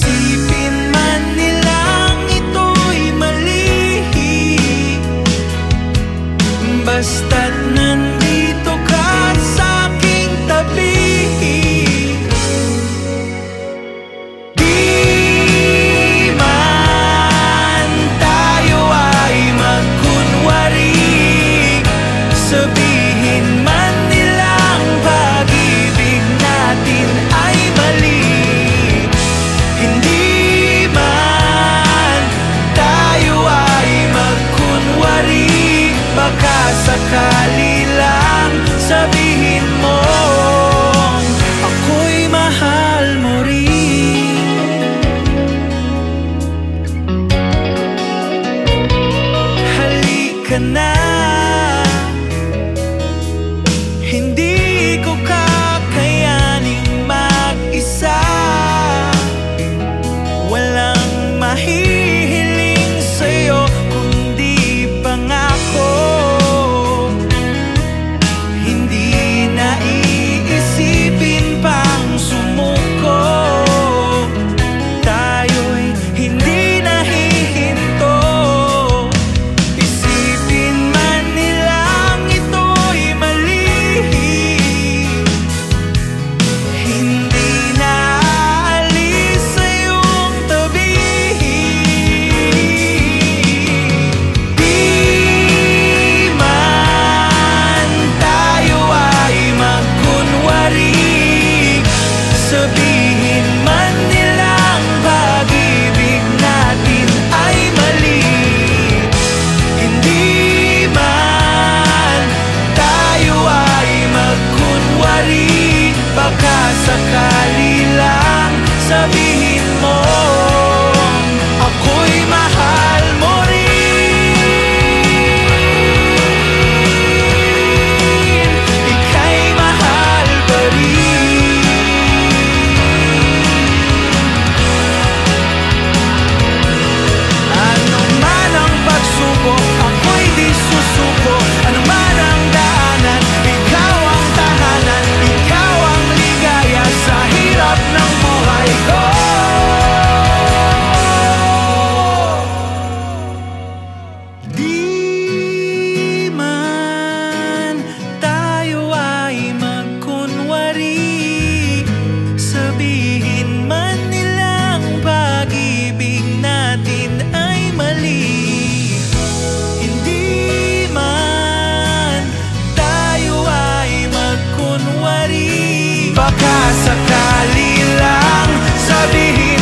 see acá. sakali lang sabihin